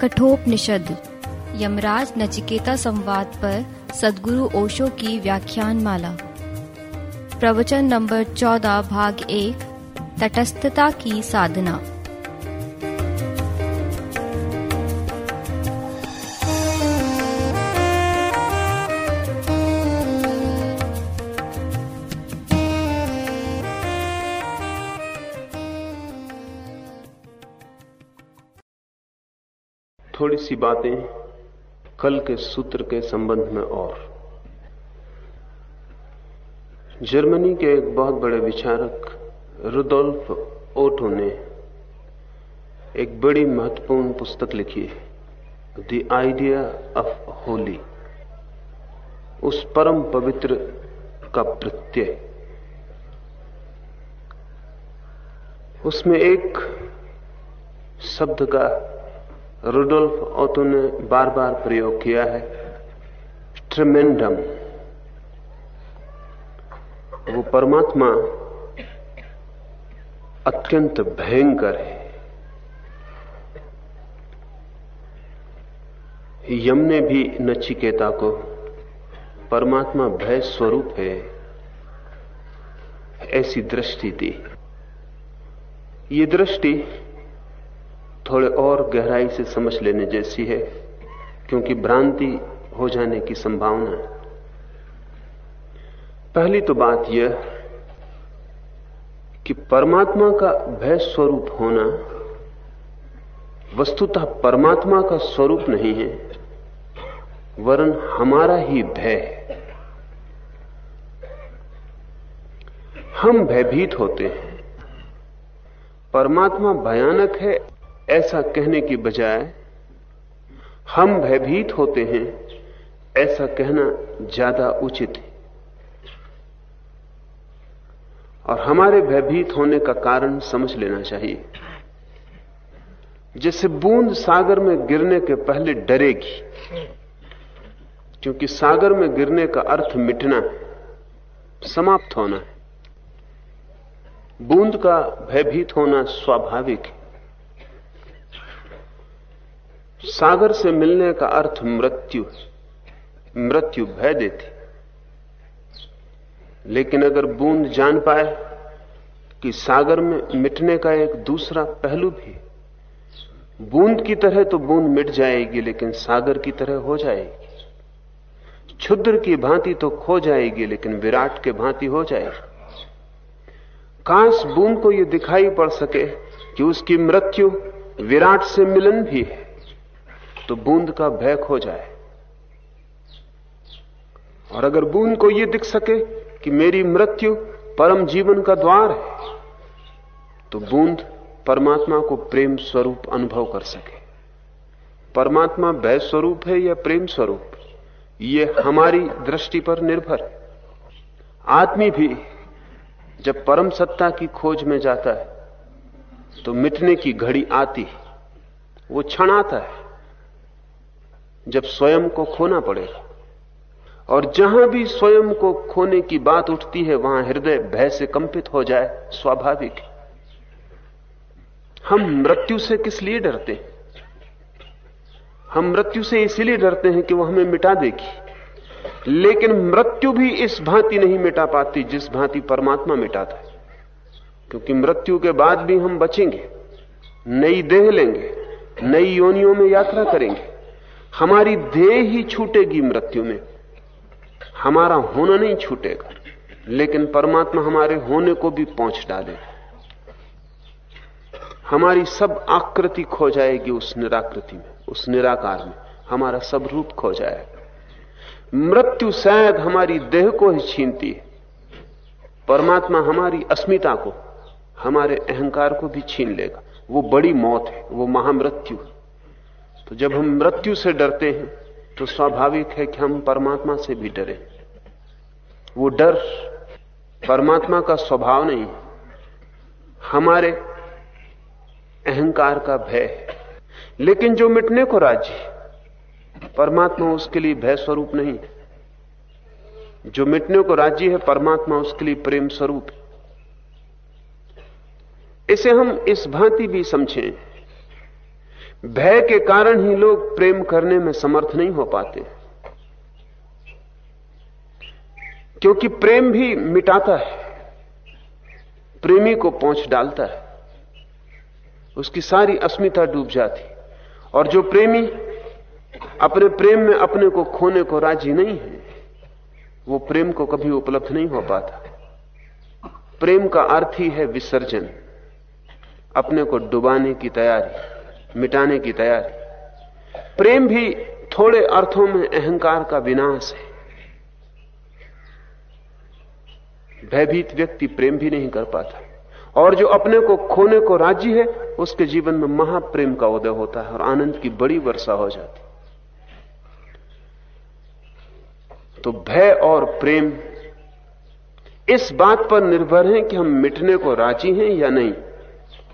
कठोपनिषद यमराज नचिकेता संवाद पर सदगुरु ओशो की व्याख्यान माला प्रवचन नंबर चौदह, भाग एक, तटस्थता की साधना। थोड़ी सी बातें कल के सूत्र के संबंध में और। जर्मनी के एक बहुत बड़े विचारक, रुदोल्फ ओटो ने एक बड़ी महत्वपूर्ण पुस्तक लिखी है द आइडिया ऑफ़ होली उस परम पवित्र का प्रत्यय। उसमें एक शब्द का रुडोल्फ ओटो ने बार बार प्रयोग किया है। ट्रिमेंडम। वो परमात्मा अत्यंत भयंकर है। यम ने भी नचिकेता को परमात्मा भय स्वरूप है, ऐसी दृष्टि दी। ये दृष्टि थोड़े और गहराई से समझ लेने जैसी है, क्योंकि भ्रांति हो जाने की संभावना है। पहली तो बात यह कि परमात्मा का भय स्वरूप होना वस्तुतः परमात्मा का स्वरूप नहीं है, वरन हमारा ही भय है। हम भयभीत होते हैं। परमात्मा भयानक है ऐसा कहने की बजाय, हम भयभीत होते हैं, ऐसा कहना ज़्यादा उचित है। और हमारे भयभीत होने का कारण समझ लेना चाहिए। जैसे बूंद सागर में गिरने के पहले डरेगी, क्योंकि सागर में गिरने का अर्थ मिटना है, समाप्त होना है। बूंद का भयभीत होना स्वाभाविक है। सागर से मिलने का अर्थ मृत्यु है। मृत्यु भय देती। लेकिन अगर बूंद जान पाए कि सागर में मिटने का एक दूसरा पहलू भी बूंद की तरह तो बूंद मिट जाएगी, लेकिन सागर की तरह हो जाएगी। क्षुद्र की भांति तो खो जाएगी, लेकिन विराट के भांति हो जाएगी। काश बूंद को यह दिखाई पड़ सके कि उसकी मृत्यु विराट से मिलन भी है। तो बूंद का भय खो जाए। और अगर बूंद को यह दिख सके कि मेरी मृत्यु परम जीवन का द्वार है तो बूंद परमात्मा को प्रेम स्वरूप अनुभव कर सके। परमात्मा भय स्वरूप है या प्रेम स्वरूप, ये हमारी दृष्टि पर निर्भर है। आदमी भी जब परम सत्ता की खोज में जाता है तो मिटने की घड़ी आती है, वो क्षण आता है। जब स्वयं को खोना पड़ेगा और जहाँ भी स्वयं को खोने की बात उठती है, वहाँ हृदय भय से कंपित हो जाए, स्वाभाविक हम मृत्यु से किस लिए डरते? हैं हम मृत्यु से इसलिए डरते हैं कि वो हमें मिटा देगी। लेकिन मृत्यु भी इस भांति नहीं मिटा पाती जिस भांति परमात्मा मिटाता है। क्योंकि मृत्यु के बाद भी हम बचेंगे, नई देह लेंगे, नई योनियों में यात्रा करेंगे। हमारी देह ही छूटेगी मृत्यु में। हमारा होना नहीं छूटेगा, लेकिन परमात्मा हमारे होने को भी पहुँच डालेगा हमारी सब आकृति खो जाएगी उस निराकृति में, उस निराकार में। हमारा सब रूप खो जाएगा मृत्यु शायद हमारी देह को ही छीनती है। परमात्मा हमारी अस्मिता को, हमारे अहंकार को भी छीन लेगा। वो बड़ी मौत है, वो महामृत्यु तो जब हम मृत्यु से डरते हैं तो स्वाभाविक है कि हम परमात्मा से भी डरे। वो डर परमात्मा का स्वभाव नहीं, हमारे अहंकार का भय है। लेकिन जो मिटने को राज़ी परमात्मा उसके लिए भय स्वरूप नहीं जो मिटने को राज़ी है, परमात्मा उसके लिए प्रेम स्वरूप है। इसे हम इस भांति भी समझें। भय के कारण ही लोग प्रेम करने में समर्थ नहीं हो पाते। क्योंकि प्रेम भी मिटाता है, प्रेमी को पहुँच डालता है, उसकी सारी अस्मिता डूब जाती। और जो प्रेमी अपने प्रेम में अपने को खोने को राज़ी नहीं है, वो प्रेम को कभी उपलब्ध नहीं हो पाता। प्रेम का अर्थ ही है विसर्जन, अपने को डुबाने की तैयारी। मिटाने की तैयारी। प्रेम भी थोड़े अर्थों में अहंकार का विनाश है। भयभीत व्यक्ति प्रेम भी नहीं कर पाता। और जो अपने को खोने को राज़ी है, उसके जीवन में महाप्रेम का उदय होता है और आनंद की बड़ी वर्षा हो जाती। तो भय और प्रेम इस बात पर निर्भर है कि हम मिटने को राज़ी हैं या नहीं।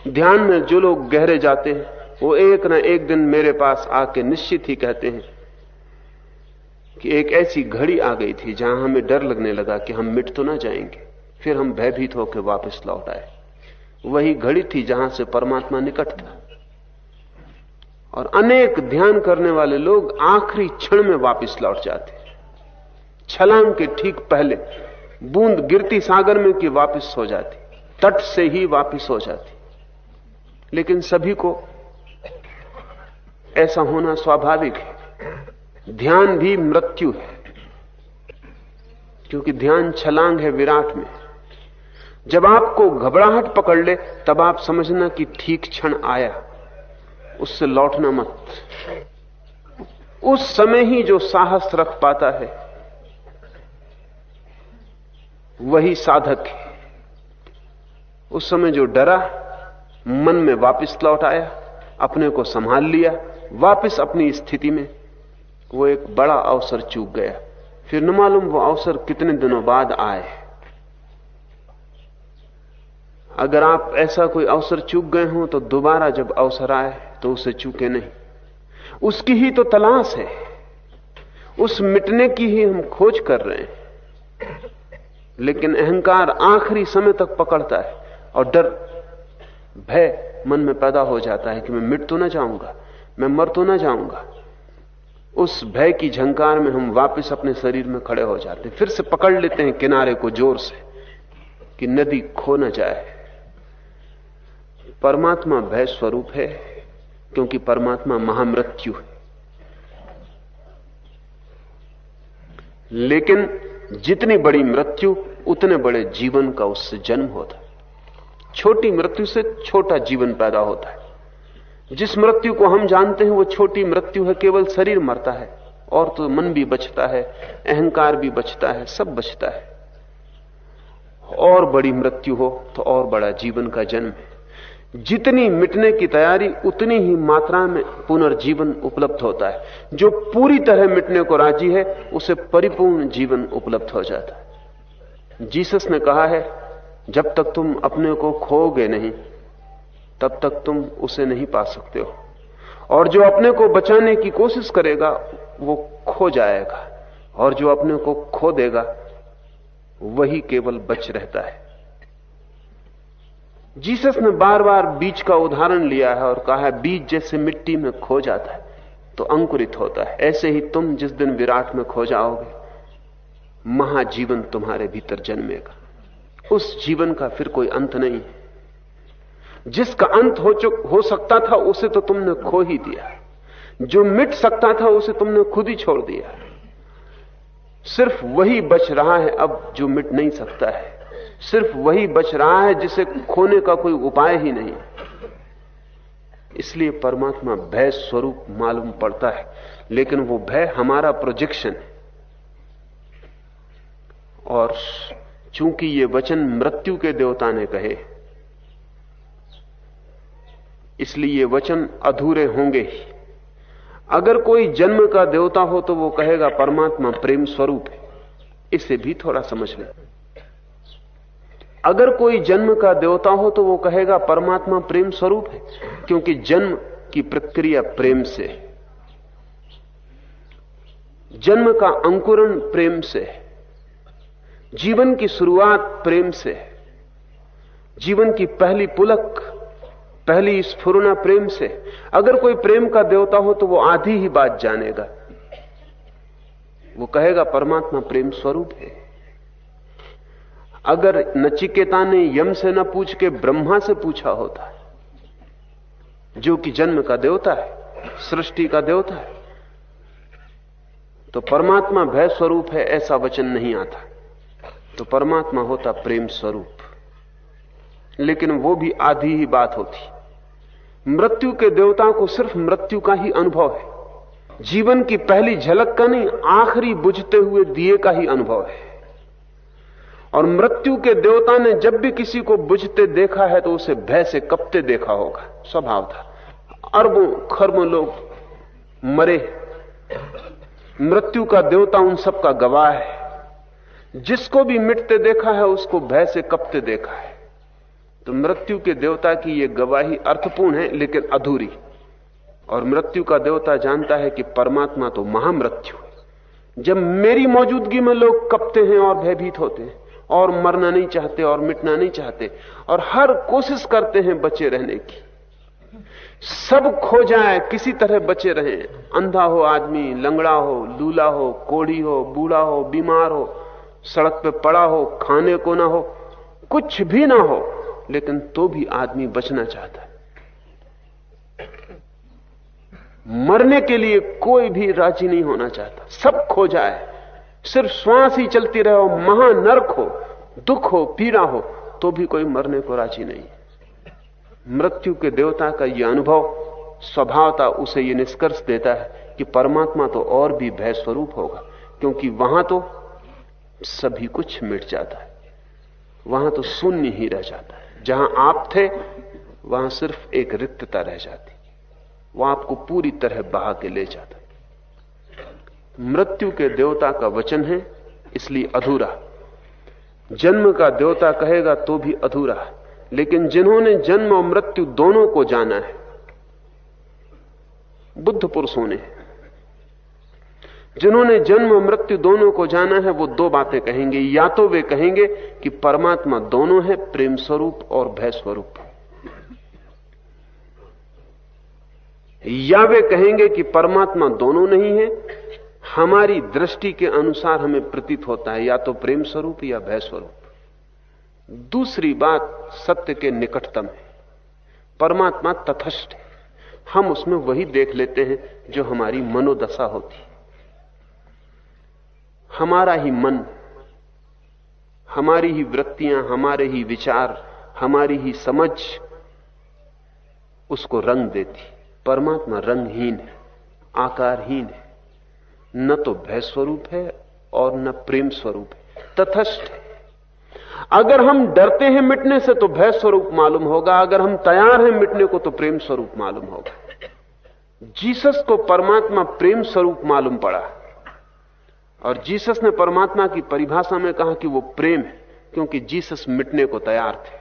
ध्यान में जो लोग गहरे जाते हैं वो एक ना एक दिन मेरे पास आके निश्चित ही कहते हैं कि एक ऐसी घड़ी आ गई थी जहाँ हमें डर लगने लगा कि हम मिट तो ना जाएँगे। फिर हम भयभीत होकर वापस लौट आए। वही घड़ी थी जहाँ से परमात्मा निकट था। और अनेक ध्यान करने वाले लोग आखिरी क्षण में वापस लौट जाते। छलांग के ठीक पहले बूंद गिरती सागर में कि वापस हो जाती, तट से ही वापस हो जाती। लेकिन सभी को ऐसा होना स्वाभाविक है। ध्यान भी मृत्यु है। क्योंकि ध्यान छलांग है विराट में। जब आपको घबराहट पकड़ ले, तब आप समझना कि ठीक क्षण आया। उससे लौटना मत। उस समय ही जो साहस रख पाता है, वही साधक है। उस समय जो डरा, मन में वापस लौट आया, अपने को संभाल लिया वापस अपनी स्थिति में वो एक बड़ा अवसर चूक गया। फिर न मालूम वो अवसर कितने दिनों बाद आए। अगर आप ऐसा कोई अवसर चूक गए हो तो दोबारा जब अवसर आए तो उसे चूके नहीं। उसकी ही तो तलाश है। उस मिटने की ही हम खोज कर रहे हैं। लेकिन अहंकार आखिरी समय तक पकड़ता है और डर, भय मन में पैदा हो जाता है कि मैं मिट तो ना जाऊँगा। मैं मर तो ना जाऊँगा। उस भय की झंकार में हम वापस अपने शरीर में खड़े हो जाते हैं। फिर से पकड़ लेते हैं किनारे को ज़ोर से कि नदी खो न जाए। परमात्मा भय स्वरूप है, क्योंकि परमात्मा महामृत्यु है। लेकिन जितनी बड़ी मृत्यु, उतने बड़े जीवन का उससे जन्म होता है। छोटी मृत्यु से छोटा जीवन पैदा होता है। जिस मृत्यु को हम जानते हैं, वो छोटी मृत्यु है, केवल शरीर मरता है, और तो मन भी बचता है, अहंकार भी बचता है, सब बचता है। और बड़ी मृत्यु हो तो और बड़ा जीवन का जन्म है। जितनी मिटने की तैयारी, उतनी ही मात्रा में पुनर्जीवन उपलब्ध होता है। जो पूरी तरह मिटने को राज़ी है, उसे परिपूर्ण जीवन उपलब्ध हो जाता है। जीसस ने कहा है, जब तक तुम अपने को खोगे नहीं तब तक तुम उसे नहीं पा सकते हो। और जो अपने को बचाने की कोशिश करेगा, वो खो जाएगा। और जो अपने को खो देगा, वही केवल बच रहता है। जीसस ने बार बार बीज का उदाहरण लिया है और कहा है, बीज जैसे मिट्टी में खो जाता है तो अंकुरित होता है। ऐसे ही तुम जिस दिन विराट में खो जाओगे, महाजीवन तुम्हारे भीतर जन्मेगा। उस जीवन का फिर कोई अंत नहीं जिसका अंत हो चुक, हो सकता था, उसे तो तुमने खो ही दिया जो मिट सकता था, उसे तुमने खुद ही छोड़ दिया सिर्फ़ वही बच रहा है अब जो मिट नहीं सकता है। सिर्फ़ वही बच रहा है जिसे खोने का कोई उपाय ही नहीं। इसलिए परमात्मा भय स्वरूप मालूम पड़ता है, लेकिन वो भय हमारा प्रोजेक्शन है। और चूँकि ये वचन मृत्यु के देवता ने कहे इसलिए ये वचन अधूरे होंगे ही। अगर कोई जन्म का देवता हो तो वो कहेगा, परमात्मा प्रेम स्वरूप है। इसे भी थोड़ा समझ लें। अगर कोई जन्म का देवता हो तो वो कहेगा, परमात्मा प्रेम स्वरूप है, क्योंकि जन्म की प्रक्रिया प्रेम से है। जन्म का अंकुरण प्रेम से है। जीवन की शुरुआत प्रेम से है। जीवन की पहली पुलक पहली स्फुरना प्रेम से, अगर कोई प्रेम का देवता हो तो वो आधी ही बात जानेगा। वो कहेगा, परमात्मा प्रेम स्वरूप है। अगर नचिकेता ने यम से न पूछ के ब्रह्मा से पूछा होता, जो कि जन्म का देवता है, सृष्टि का देवता है तो परमात्मा भय स्वरूप है, ऐसा वचन नहीं आता। तो परमात्मा होता प्रेम स्वरूप। लेकिन वो भी आधी ही बात होती। मृत्यु के देवता को सिर्फ़ मृत्यु का ही अनुभव है। जीवन की पहली झलक का नहीं, आखिरी बुझते हुए दिए का ही अनुभव है। और मृत्यु के देवता ने जब भी किसी को बुझते देखा है तो उसे भय से कपते देखा होगा। स्वभाव था। अरबों, खरबों लोग मरे। मृत्यु का देवता उन सबका गवाह है। जिसको भी मिटते देखा है, उसको भय से कपते देखा है। तो मृत्यु के देवता की यह गवाही अर्थपूर्ण है, लेकिन अधूरी। और मृत्यु का देवता जानता है कि परमात्मा तो महामृत्यु जब मेरी मौजूदगी में लोग कपते हैं और भयभीत होते हैं, और मरना नहीं चाहते और मिटना नहीं चाहते, और हर कोशिश करते हैं बचे रहने की। सब खो जाए, किसी तरह बचे रहे। अंधा हो आदमी, लंगड़ा हो, लूला हो, कोढ़ी हो, बूढ़ा हो, बीमार हो, सड़क पे पड़ा हो, खाने को ना हो, कुछ भी ना हो। लेकिन तो भी आदमी बचना चाहता है। मरने के लिए कोई भी राज़ी नहीं होना चाहता। सब खो जाए। सिर्फ़ श्वास ही चलती रहे हो महानर्क हो, दुख हो, पीड़ा हो तो भी कोई मरने को राज़ी नहीं। मृत्यु के देवता का यह अनुभव, स्वभावता उसे यह निष्कर्ष देता है कि परमात्मा तो और भी भय स्वरूप होगा, क्योंकि वहाँ तो सभी कुछ मिट जाता है। वहाँ तो शून्य ही रह जाता है। जहाँ आप थे, वहाँ सिर्फ़ एक रिक्तता रह जाती। वह आपको पूरी तरह बहा के ले जाता। मृत्यु के देवता का वचन है, इसलिए अधूरा। जन्म का देवता कहेगा तो भी अधूरा। है लेकिन जिन्होंने जन्म और मृत्यु दोनों को जाना है, बुद्ध पुरुषों ने जिन्होंने जन्म और मृत्यु दोनों को जाना है, वो दो बातें कहेंगे। या तो वे कहेंगे कि परमात्मा दोनों है, प्रेम स्वरूप और भय स्वरूप। या वे कहेंगे कि परमात्मा दोनों नहीं है, हमारी दृष्टि के अनुसार हमें प्रतीत होता है, या तो प्रेम स्वरूप या भय स्वरूप। दूसरी बात सत्य के निकटतम है। परमात्मा तथस्थ है। हम उसमें वही देख लेते हैं जो हमारी मनोदशा होती हमारा ही मन, हमारी ही वृत्तियाँ, हमारे ही विचार, हमारी ही समझ उसको रंग देती। परमात्मा रंगहीन है, आकारहीन है। न तो भय स्वरूप है और न प्रेम स्वरूप है, तथस्थ है। अगर हम डरते हैं मिटने से तो भय स्वरूप मालूम होगा, अगर हम तैयार हैं मिटने को तो प्रेम स्वरूप मालूम होगा। जीसस को परमात्मा प्रेम स्वरूप मालूम पड़ा। और जीसस ने परमात्मा की परिभाषा में कहा कि वो प्रेम है, क्योंकि जीसस मिटने को तैयार थे।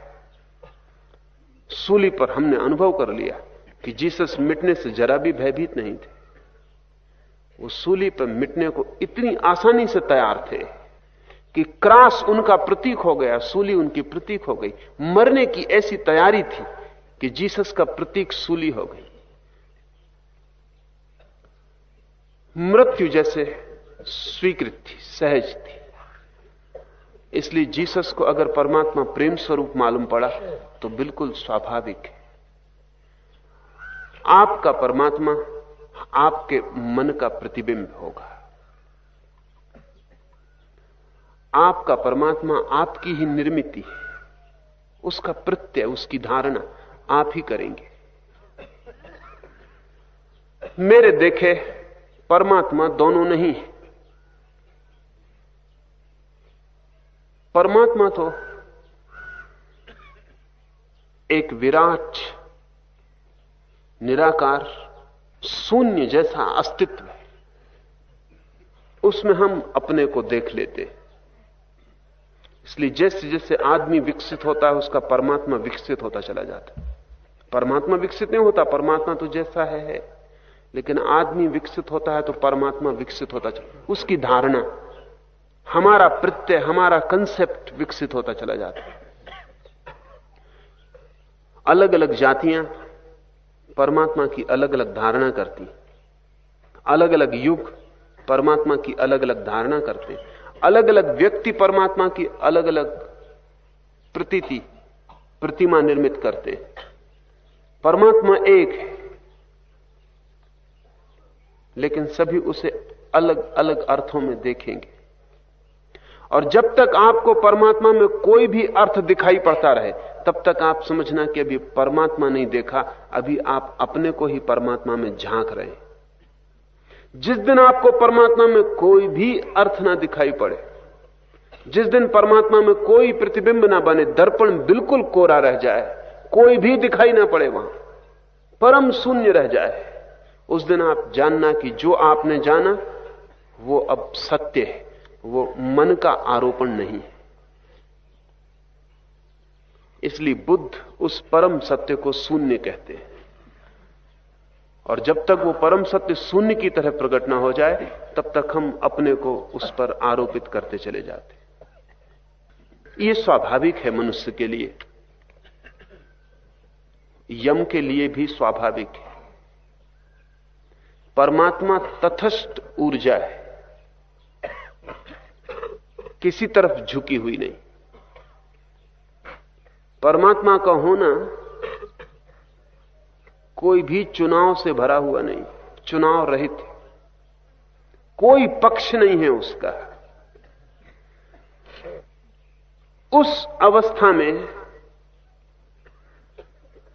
सूली पर हमने अनुभव कर लिया कि जीसस मिटने से जरा भी भयभीत नहीं थे। वो सूली पर मिटने को इतनी आसानी से तैयार थे कि क्रास उनका प्रतीक हो गया, सूली उनकी प्रतीक हो गई। मरने की ऐसी तैयारी थी कि जीसस का प्रतीक सूली हो गई। मृत्यु जैसे स्वीकृत थी सहज थी। इसलिए जीसस को अगर परमात्मा प्रेम स्वरूप मालूम पड़ा तो बिल्कुल स्वाभाविक है। आपका परमात्मा आपके मन का प्रतिबिंब होगा। आपका परमात्मा आपकी ही निर्मित है। उसका प्रत्यय, उसकी धारणा आप ही करेंगे। मेरे देखे, परमात्मा दोनों नहीं परमात्मा तो एक विराट निराकार शून्य जैसा अस्तित्व है। उसमें हम अपने को देख लेते इसलिए जैसे जैसे आदमी विकसित होता है उसका परमात्मा विकसित होता चला जाता है। परमात्मा विकसित नहीं होता परमात्मा तो जैसा है, है। लेकिन आदमी विकसित होता है तो परमात्मा विकसित होता चला उसकी धारणा हमारा प्रत्यय, हमारा कंसेप्ट विकसित होता चला जाता है। अलग अलग जातियाँ परमात्मा की अलग अलग धारणा करती अलग अलग युग परमात्मा की अलग अलग धारणा करते अलग अलग व्यक्ति परमात्मा की अलग अलग प्रतीति, प्रतिमा निर्मित करते परमात्मा एक है, लेकिन सभी उसे अलग अलग अर्थों में देखेंगे। और जब तक आपको परमात्मा में कोई भी अर्थ दिखाई पड़ता रहे, तब तक आप समझना कि अभी परमात्मा नहीं देखा, अभी आप अपने को ही परमात्मा में झाँक रहे हैं। जिस दिन आपको परमात्मा में कोई भी अर्थ ना दिखाई पड़े, जिस दिन परमात्मा में कोई प्रतिबिंब ना बने, दर्पण बिल्कुल कोरा रह जाए, कोई भी दिखाई ना पड़े वहाँ, परम शून्य रह जाए, उस दिन आप जानना कि जो आपने जाना, वो अब सत्य है। वो मन का आरोपण नहीं है। इसलिए बुद्ध उस परम सत्य को शून्य कहते हैं। और जब तक वो परम सत्य शून्य की तरह प्रकट ना हो जाए, तब तक हम अपने को उस पर आरोपित करते चले जाते ये स्वाभाविक है मनुष्य के लिए। यम के लिए भी स्वाभाविक है। परमात्मा तथस्थ ऊर्जा है। किसी तरफ़ झुकी हुई नहीं। परमात्मा का होना कोई भी चुनाव से भरा हुआ नहीं, चुनाव रहित कोई पक्ष नहीं है उसका। उस अवस्था में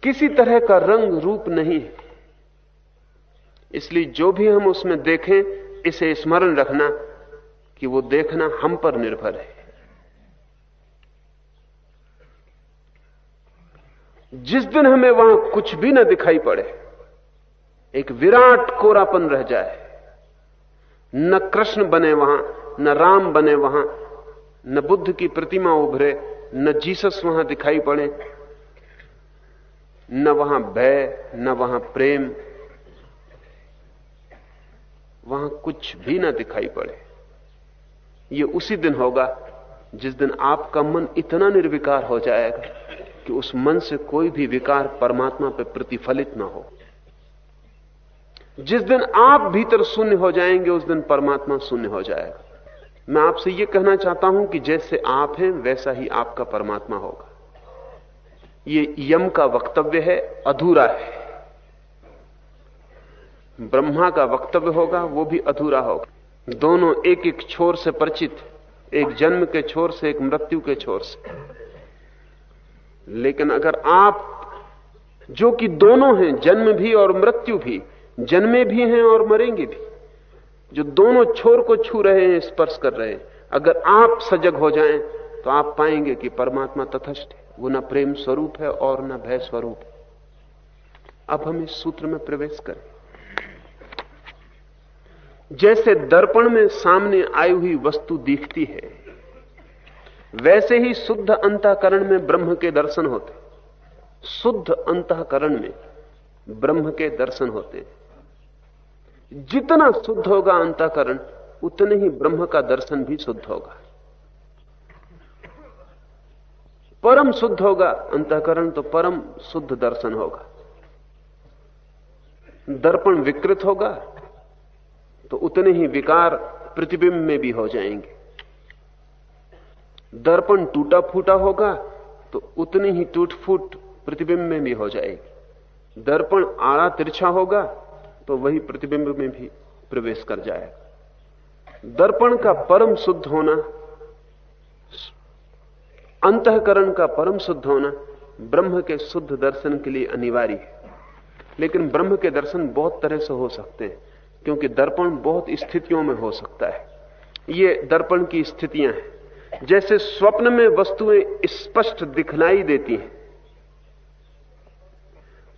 किसी तरह का रंग रूप नहीं है। इसलिए जो भी हम उसमें देखें, इसे स्मरण रखना कि वो देखना हम पर निर्भर है। जिस दिन हमें वहाँ कुछ भी ना दिखाई पड़े, एक विराट कोरापन रह जाए, न कृष्ण बने वहाँ, न राम बने वहाँ, न बुद्ध की प्रतिमा उभरे, न जीसस वहाँ दिखाई पड़े, न वहाँ भय, न वहाँ प्रेम, वहाँ कुछ भी ना दिखाई पड़े। ये उसी दिन होगा जिस दिन आपका मन इतना निर्विकार हो जाएगा कि उस मन से कोई भी विकार परमात्मा पर प्रतिफलित ना हो। जिस दिन आप भीतर शून्य हो जाएँगे, उस दिन परमात्मा शून्य हो जाएगा। मैं आपसे यह कहना चाहता हूँ कि जैसे आप हैं, वैसा ही आपका परमात्मा होगा। ये यम का वक्तव्य है, अधूरा है। ब्रह्मा का वक्तव्य होगा, वो भी अधूरा होगा। दोनों एक एक छोर से परिचित, एक जन्म के छोर से, एक मृत्यु के छोर से। लेकिन अगर आप, जो कि दोनों हैं, जन्म भी और मृत्यु भी, जन्मे भी हैं और मरेंगे भी, जो दोनों छोर को छू रहे हैं, स्पर्श कर रहे हैं, अगर आप सजग हो जाएँ तो आप पाएँगे कि परमात्मा तथस्थ है। वो न प्रेम स्वरूप है और न भय स्वरूप है। अब हम इस सूत्र में प्रवेश करें। जैसे दर्पण में सामने आई हुई वस्तु दिखती है, वैसे ही शुद्ध अंतकरण में ब्रह्म के दर्शन होते। शुद्ध अंतकरण में ब्रह्म के दर्शन होते। जितना शुद्ध होगा अंतकरण, उतने ही ब्रह्म का दर्शन भी शुद्ध होगा। परम शुद्ध होगा अंतकरण तो परम शुद्ध दर्शन होगा। दर्पण विकृत होगा तो उतने ही विकार प्रतिबिंब में भी हो जाएँगे। दर्पण टूटा फूटा होगा तो उतनी ही टूट फूट प्रतिबिंब में भी हो जाएगी। दर्पण आड़ा तिरछा होगा तो वही प्रतिबिंब में भी प्रवेश कर जाएगा। दर्पण का परम शुद्ध होना, अंतकरण का परम शुद्ध होना, ब्रह्म के शुद्ध दर्शन के लिए अनिवार्य है। लेकिन ब्रह्म के दर्शन बहुत तरह से हो सकते हैं। क्योंकि दर्पण बहुत स्थितियों में हो सकता है। ये दर्पण की स्थितियाँ हैं। जैसे स्वप्न में वस्तुएँ स्पष्ट दिखलाई देती हैं,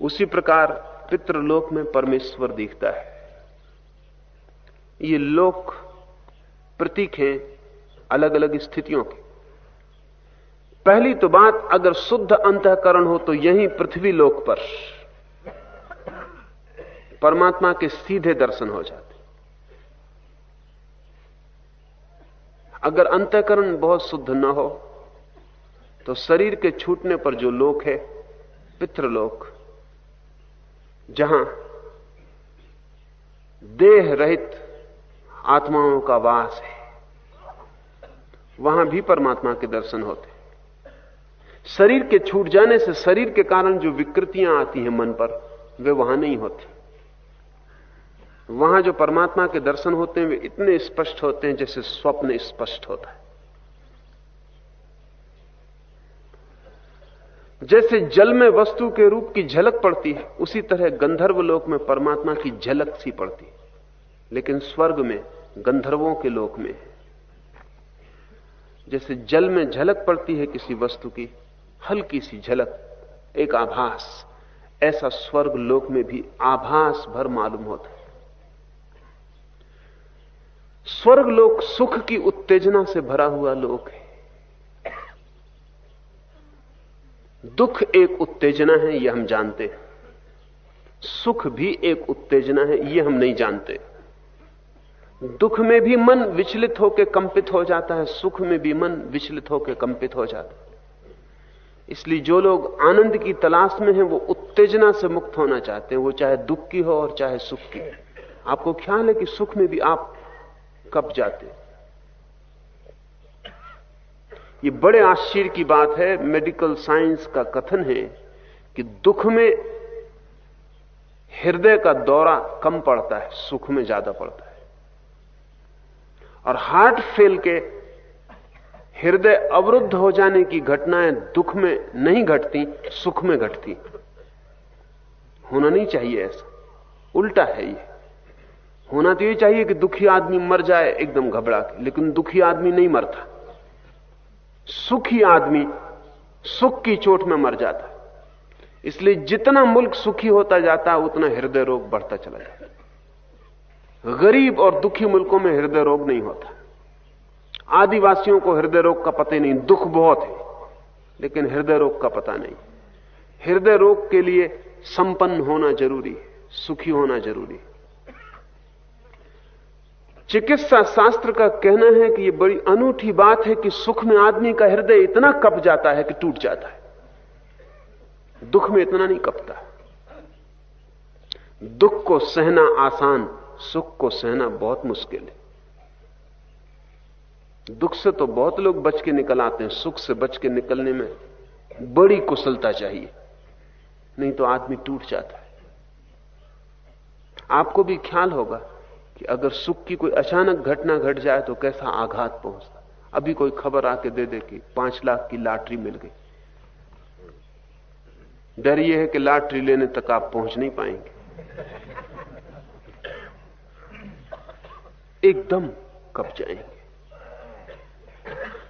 उसी प्रकार पितृलोक में परमेश्वर दिखता है। ये लोक प्रतीक हैं अलग अलग स्थितियों के। पहली तो बात, अगर शुद्ध अंतकरण हो तो यही पृथ्वी लोक पर। परमात्मा के सीधे दर्शन हो जाते। अगर अंतकरण बहुत शुद्ध न हो तो शरीर के छूटने पर जो लोक है, पितृलोक, जहाँ देह रहित आत्माओं का वास है, वहाँ भी परमात्मा के दर्शन होते। शरीर के छूट जाने से शरीर के कारण जो विकृतियाँ आती हैं मन पर, वे वहाँ नहीं होती। वहाँ जो परमात्मा के दर्शन होते हैं, वे इतने स्पष्ट होते हैं जैसे स्वप्न स्पष्ट होता है। जैसे जल में वस्तु के रूप की झलक पड़ती है, उसी तरह गंधर्व लोक में परमात्मा की झलक सी पड़ती है। लेकिन स्वर्ग में, गंधर्वों के लोक में, जैसे जल में झलक पड़ती है किसी वस्तु की, हल्की सी झलक, एक आभास, ऐसा स्वर्ग लोक में भी आभास भर मालूम होता है। स्वर्ग लोक सुख की उत्तेजना से भरा हुआ लोक है। दुख एक उत्तेजना है यह हम जानते हैं। सुख भी एक उत्तेजना है यह हम नहीं जानते। दुख में भी मन विचलित होकर कंपित हो जाता है, सुख में भी मन विचलित होकर कंपित हो जाता है। इसलिए जो लोग आनंद की तलाश में हैं, वो उत्तेजना से मुक्त होना चाहते हैं, वो चाहे दुख की हो और चाहे सुख की। आपको ख्याल है कि सुख में भी आप कब जाते? ये बड़े आश्चर्य की बात है मेडिकल साइंस का कथन है कि दुख में हृदय का दौरा कम पड़ता है, सुख में ज़्यादा पड़ता है। और हार्ट फेल के हृदय अवरुद्ध हो जाने की घटनाएँ दुख में नहीं घटती, सुख में घटती। होना नहीं चाहिए ऐसा। उल्टा है ये। होना तो ये चाहिए कि दुखी आदमी मर जाए, एकदम घबरा के। लेकिन दुखी आदमी नहीं मरता। सुखी आदमी सुख की चोट में मर जाता इसलिए जितना मुल्क सुखी होता जाता है, उतना हृदय रोग बढ़ता चला जाता गरीब और दुखी मुल्कों में हृदय रोग नहीं होता। आदिवासियों को हृदय रोग का पता नहीं, दुख बहुत है। लेकिन हृदय रोग का पता नहीं। हृदय रोग के लिए संपन्न होना ज़रूरी है, सुखी होना ज़रूरी है। चिकित्सा शास्त्र का कहना है कि यह बड़ी अनूठी बात है कि सुख में आदमी का हृदय इतना कप जाता है कि टूट जाता है। दुख में इतना नहीं कपता। दुख को सहना आसान, सुख को सहना बहुत मुश्किल है। दुख से तो बहुत लोग बच के निकल आते हैं, सुख से बच के निकलने में बड़ी कुशलता चाहिए। नहीं तो आदमी टूट जाता है। आपको भी ख्याल होगा कि अगर सुख की कोई अचानक घटना घट जाए तो कैसा आघात पहुँचता। अभी कोई खबर आके दे दे कि पाँच लाख की लॉटरी मिल गई। डर यह है कि लॉटरी लेने तक आप पहुँच नहीं पाएँगे। एकदम कब जाएँगे?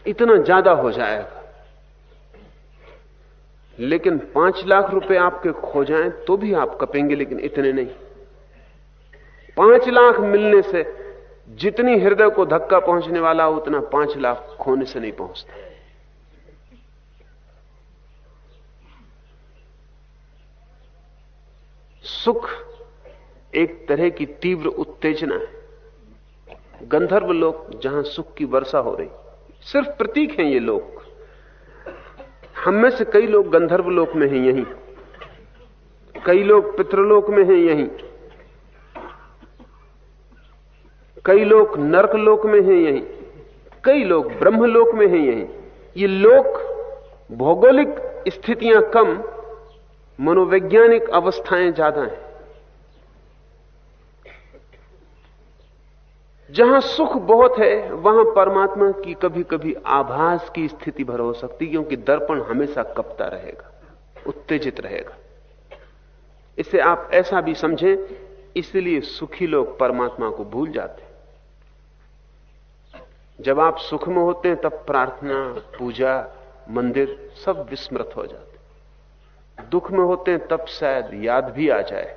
इतना ज़्यादा हो जाएगा। लेकिन पाँच लाख रुपए आपके खो जाएँ तो भी आप कपेंगे, लेकिन इतने नहीं। पाँच लाख मिलने से जितनी हृदय को धक्का पहुँचने वाला उतना पाँच लाख खोने से नहीं पहुँचता। सुख एक तरह की तीव्र उत्तेजना है। गंधर्व लोग जहाँ सुख की वर्षा हो रही, सिर्फ़ प्रतीक हैं ये लोग हम में से कई लोग गंधर्व लोक में हैं, यहीं। कई लोग पितृलोक में हैं, यहीं। कई लोग नरकलोक में हैं यहीं। कई लोग ब्रह्मलोक में हैं यहीं। ये लोक भौगोलिक स्थितियाँ कम, मनोवैज्ञानिक अवस्थाएँ ज़्यादा हैं। जहाँ सुख बहुत है, वहाँ परमात्मा की कभी कभी आभास की स्थिति भर हो सकती, क्योंकि दर्पण हमेशा कपता रहेगा, उत्तेजित रहेगा। इसे आप ऐसा भी समझें, इसलिए सुखी लोग परमात्मा को भूल जाते जब आप सुख में होते हैं, तब प्रार्थना, पूजा, मंदिर सब विस्मृत हो जाते दुख में होते हैं, तब शायद याद भी आ जाए।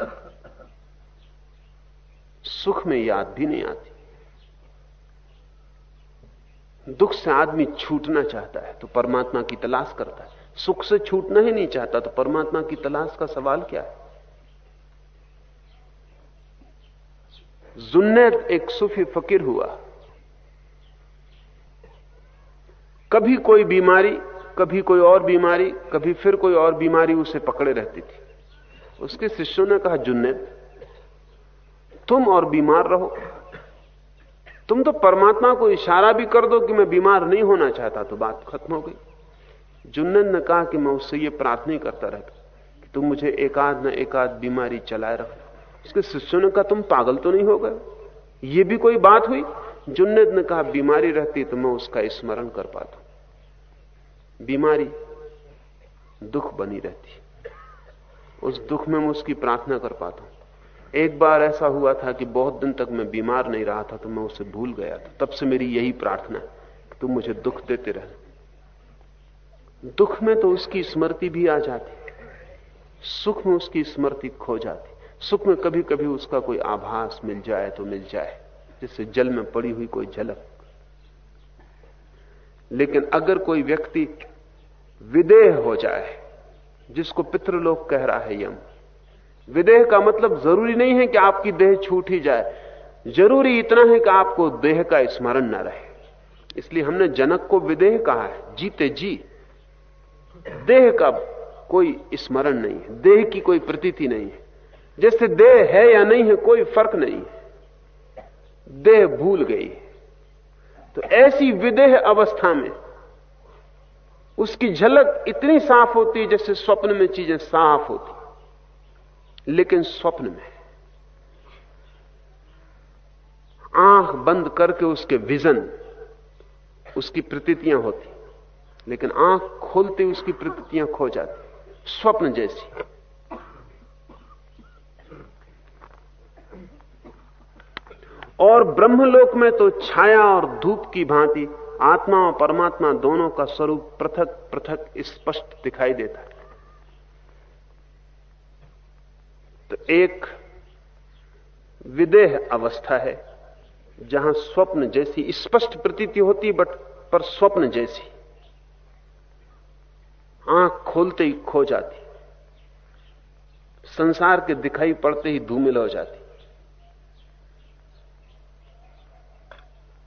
सुख में याद भी नहीं आती। दुख से आदमी छूटना चाहता है तो परमात्मा की तलाश करता है। सुख से छूटना ही नहीं चाहता तो परमात्मा की तलाश का सवाल क्या है? जुन्नैद एक सूफी फकीर हुआ। कभी कोई बीमारी, कभी कोई और बीमारी, कभी फिर कोई और बीमारी उसे पकड़े रहती थी। उसके शिष्यों ने कहा जुन्नद तुम और बीमार रहो। तुम तो परमात्मा को इशारा भी कर दो कि मैं बीमार नहीं होना चाहता तो बात खत्म हो गई। जुन्नद ने कहा कि मैं उससे ये प्रार्थना करता रहता कि तुम मुझे एकाध न एकाध बीमारी चलाए रखो। उसके शिष्यों ने कहा, तुम पागल तो नहीं हो गए? ये भी कोई बात हुई? जुन्नद ने कहा, बीमारी रहती तो मैं उसका स्मरण कर पाता। बीमारी दुख बनी रहती। उस दुख में मैं उसकी प्रार्थना कर पाता। हूँ एक बार ऐसा हुआ था कि बहुत दिन तक मैं बीमार नहीं रहा था तो मैं उसे भूल गया था। तब से मेरी यही प्रार्थना कि तुम मुझे दुख देते रहना दुख में तो उसकी स्मृति भी आ जाती। सुख में उसकी स्मृति खो जाती। सुख में कभी कभी उसका कोई आभास मिल जाए तो मिल जाए। जैसे जल में पड़ी हुई कोई झलक। लेकिन अगर कोई व्यक्ति विदेह हो जाए, जिसको पितृलोक कह रहा है यम, विदेह का मतलब ज़रूरी नहीं है कि आपकी देह छूट ही जाए। ज़रूरी इतना है कि आपको देह का स्मरण न रहे। इसलिए हमने जनक को विदेह कहा है, जीते जी। देह का कोई स्मरण नहीं है, देह की कोई प्रतीति नहीं है। जैसे देह है या नहीं है, कोई फ़र्क नहीं है। देह भूल गई। तो ऐसी विदेह अवस्था में उसकी झलक इतनी साफ़ होती है जैसे स्वप्न में चीज़ें साफ़ होती लेकिन स्वप्न में आँख बंद करके उसके विजन, उसकी प्रतीतियाँ होती लेकिन आँख खोलते उसकी प्रतीतियाँ खो जाती स्वप्न जैसी। और ब्रह्मलोक में तो छाया और धूप की भांति आत्मा और परमात्मा दोनों का स्वरूप पृथक पृथक स्पष्ट दिखाई देता है। तो एक विदेह अवस्था है, जहाँ स्वप्न जैसी स्पष्ट प्रतीति होती, बट पर स्वप्न जैसी। आँख खोलते ही खो जाती। संसार के दिखाई पड़ते ही धूमिल हो जाती।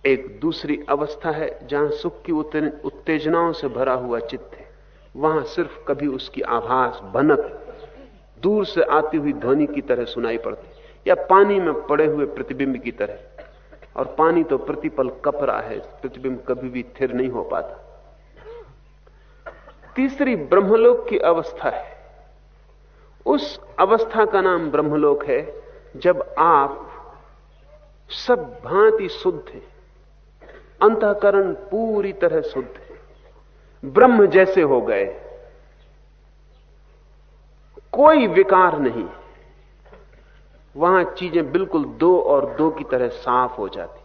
एक दूसरी अवस्था है जहाँ सुख की उत्तेजनाओं से भरा हुआ चित्त है। वहाँ सिर्फ़ कभी उसकी आभास, भनक, दूर से आती हुई ध्वनि की तरह सुनाई पड़ती, या पानी में पड़े हुए प्रतिबिंब की तरह। और पानी तो प्रतिपल कपरा है, प्रतिबिंब कभी भी थिर नहीं हो पाता। तीसरी ब्रह्मलोक की अवस्था है। उस अवस्था का नाम ब्रह्मलोक है जब आप सब भांति शुद्ध है। अंतकरण पूरी तरह शुद्ध है। ब्रह्म जैसे हो गए। कोई विकार नहीं। वहाँ चीज़ें बिल्कुल दो और दो की तरह साफ़ हो जाती।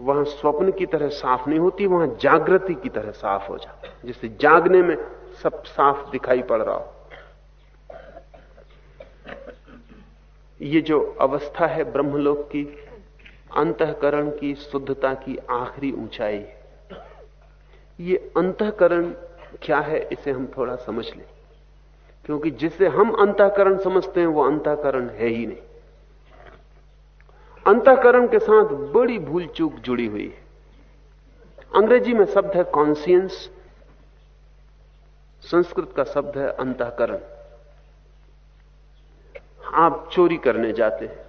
वहाँ स्वप्न की तरह साफ़ नहीं होती, वहाँ जागृति की तरह साफ़ हो जाती। जिससे जागने में सब साफ़ दिखाई पड़ रहा हो। ये जो अवस्था है ब्रह्मलोक की अंतकरण की शुद्धता की आखिरी ऊंचाई है। ये अंतकरण क्या है, इसे हम थोड़ा समझ लें। क्योंकि जिसे हम अंतकरण समझते हैं, वो अंतकरण है ही नहीं। अंतकरण के साथ बड़ी भूल चूक जुड़ी हुई है। अंग्रेज़ी में शब्द है कॉन्सियंस संस्कृत का शब्द है अंतकरण। आप चोरी करने जाते हैं।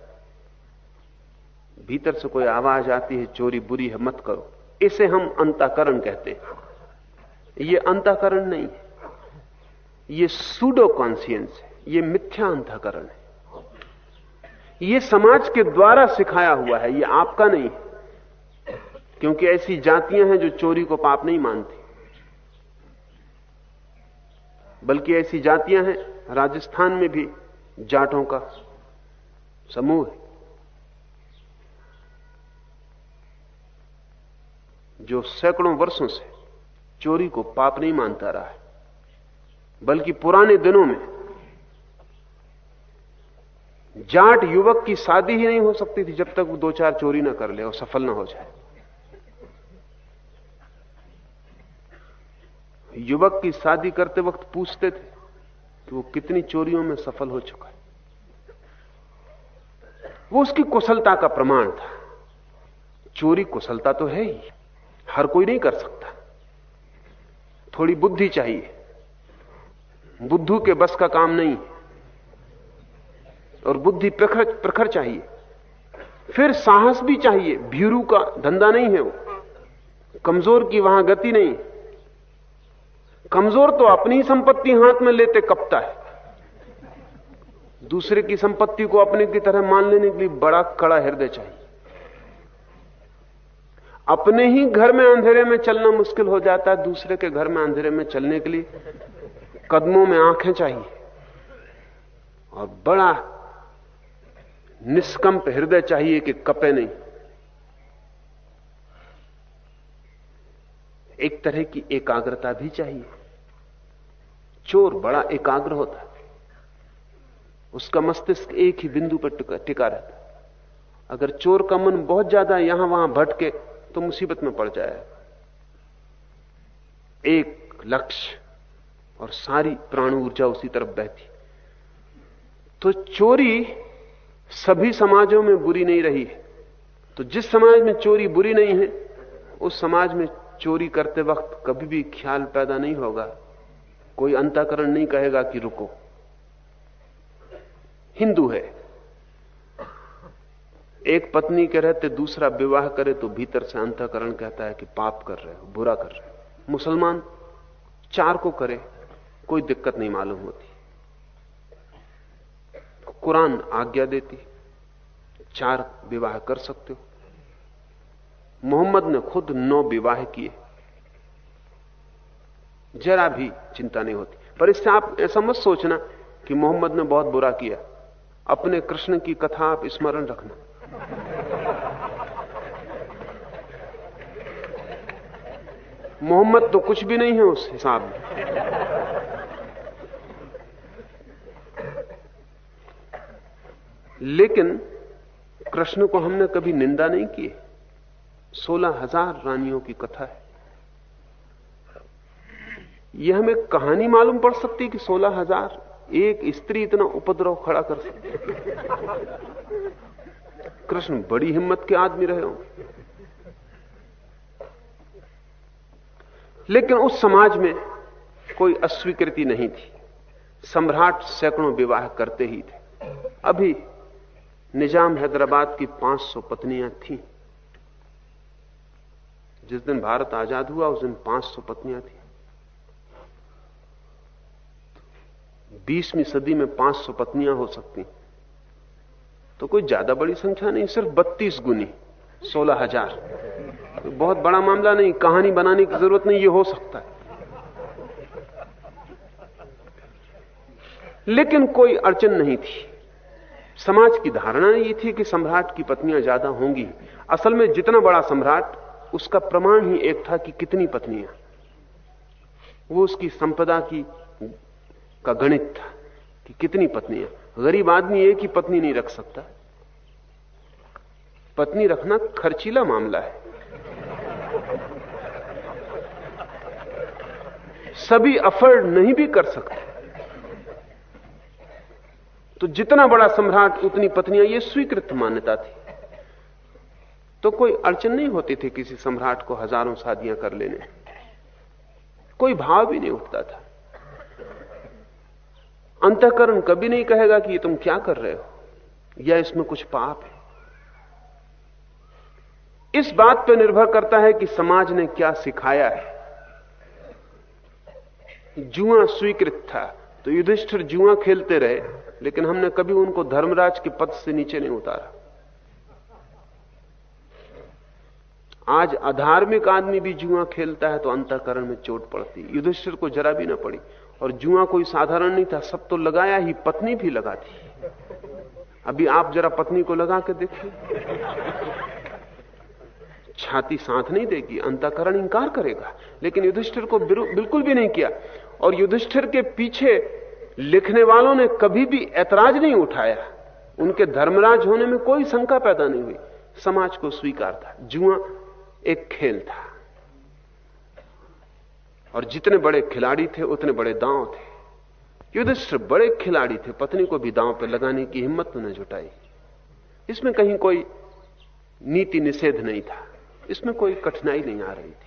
भीतर से कोई आवाज़ आती है, चोरी बुरी है, मत करो। इसे हम अंतकरण कहते हैं। ये अंतकरण नहीं है। ये सूडो कॉन्सियंस है। ये मिथ्या अंतकरण है। ये समाज के द्वारा सिखाया हुआ है। ये आपका नहीं क्योंकि ऐसी जातियाँ हैं जो चोरी को पाप नहीं मानती। बल्कि ऐसी जातियाँ हैं, राजस्थान में भी जाटों का समूह है। जो सैकड़ों वर्षों से चोरी को पाप नहीं मानता रहा है, बल्कि पुराने दिनों में जाट युवक की शादी ही नहीं हो सकती थी जब तक वो दो चार चोरी ना कर ले और सफल ना हो जाए। युवक की शादी करते वक्त पूछते थे कि वो कितनी चोरियों में सफल हो चुका है। वो उसकी कुशलता का प्रमाण था। चोरी कुशलता तो है ही। हर कोई नहीं कर सकता। थोड़ी बुद्धि चाहिए। बुद्धू के बस का काम नहीं। और बुद्धि प्रखर प्रखर चाहिए। फिर साहस भी चाहिए। भीरू का धंधा नहीं है वो। कमज़ोर की वहाँ गति नहीं। कमज़ोर तो अपनी संपत्ति हाथ में लेते कपता है। दूसरे की संपत्ति को अपने की तरह मान लेने के लिए बड़ा कड़ा हृदय चाहिए। अपने ही घर में अंधेरे में चलना मुश्किल हो जाता है, दूसरे के घर में अंधेरे में चलने के लिए कदमों में आँखें चाहिए। और बड़ा निष्कंप हृदय चाहिए कि कपे नहीं। एक तरह की एकाग्रता भी चाहिए। चोर बड़ा एकाग्र होता है। उसका मस्तिष्क एक ही बिंदु पर टिका रहता है। अगर चोर का मन बहुत ज़्यादा यहाँ वहाँ भटके तो मुसीबत में पड़ जाए। एक लक्ष्य और सारी प्राण ऊर्जा उसी तरफ़ बहती। तो चोरी सभी समाजों में बुरी नहीं रही है। तो जिस समाज में चोरी बुरी नहीं है, उस समाज में चोरी करते वक्त कभी भी ख्याल पैदा नहीं होगा। कोई अंताकरण नहीं कहेगा कि रुको। हिंदू है। एक पत्नी के रहते, दूसरा विवाह करे तो भीतर से अंतकरण कहता है कि पाप कर रहे हो, बुरा कर रहे हो। मुसलमान चार को करे, कोई दिक्कत नहीं मालूम होती। कुरान आज्ञा देती, चार विवाह कर सकते हो। मोहम्मद ने खुद नौ विवाह किए। जरा भी चिंता नहीं होती। पर इससे आप ऐसा मत सोचना कि मोहम्मद ने बहुत बुरा किया। अपने कृष्ण की कथा आप स्मरण रखना। मोहम्मद तो कुछ भी नहीं है उस हिसाब में। लेकिन कृष्ण को हमने कभी निंदा नहीं की। सोलह हज़ार रानियों की कथा है। यह हमें कहानी मालूम पड़ सकती कि सोलह हज़ार एक स्त्री इतना उपद्रव खड़ा कर सकती कृष्ण बड़ी हिम्मत के आदमी रहे हो। लेकिन उस समाज में कोई अस्वीकृति नहीं थी। सम्राट सैकड़ों विवाह करते ही थे। अभी निज़ाम हैदराबाद की 500 पत्नियाँ थीं। जिस दिन भारत आज़ाद हुआ, उस दिन 500 पत्नियाँ थी। बीसवीं सदी में 500 पत्नियाँ हो सकती। तो कोई ज़्यादा बड़ी संख्या नहीं, सिर्फ़ बत्तीस गुनी, सोलह हज़ार। तो बहुत बड़ा मामला नहीं, कहानी बनाने की ज़रूरत नहीं, ये हो सकता है। लेकिन कोई अड़चन नहीं थी। समाज की धारणा ये थी कि सम्राट की पत्नियाँ ज़्यादा होंगी। असल में जितना बड़ा सम्राट, उसका प्रमाण ही एक था कि कितनी पत्नियाँ। वो उसकी संपदा की, का गणित था कि कितनी पत्नियाँ। गरीब आदमी एक ही पत्नी नहीं रख सकता। पत्नी रखना खर्चीला मामला है। सभी अफर्ड नहीं भी कर सकते। तो जितना बड़ा सम्राट, उतनी पत्नियाँ ये स्वीकृत मान्यता थी। तो कोई अड़चन नहीं होती थी किसी सम्राट को हज़ारों शादियाँ कर लेने। कोई भाव भी नहीं उठता था। अंतकरण कभी नहीं कहेगा कि तुम क्या कर रहे हो, या इसमें कुछ पाप है। इस बात पर निर्भर करता है कि समाज ने क्या सिखाया है। जुआ स्वीकृत था तो युधिष्ठिर जुआ खेलते रहे, लेकिन हमने कभी उनको धर्मराज के पद से नीचे नहीं उतारा। आज अधार्मिक आदमी भी जुआ खेलता है तो अंतकरण में चोट पड़ती। युधिष्ठिर को जरा भी ना पड़ी। और जुआ कोई साधारण नहीं था, सब तो लगाया ही, पत्नी भी लगाती अभी आप जरा पत्नी को लगा के देखिए। छाती साथ नहीं देगी, अंतकरण इंकार करेगा। लेकिन युधिष्ठिर को बिल्कुल भी नहीं किया। और युधिष्ठिर के पीछे लिखने वालों ने कभी भी ऐतराज नहीं उठाया। उनके धर्मराज होने में कोई शंका पैदा नहीं हुई। समाज को स्वीकार था। जुआ एक खेल था। और जितने बड़े खिलाड़ी थे, उतने बड़े दांव थे। युधिष्ठिर बड़े खिलाड़ी थे, पत्नी को भी दांव पर लगाने की हिम्मत उन्हें जुटाई। इसमें कहीं कोई नीति निषेध नहीं था। इसमें कोई कठिनाई नहीं आ रही थी।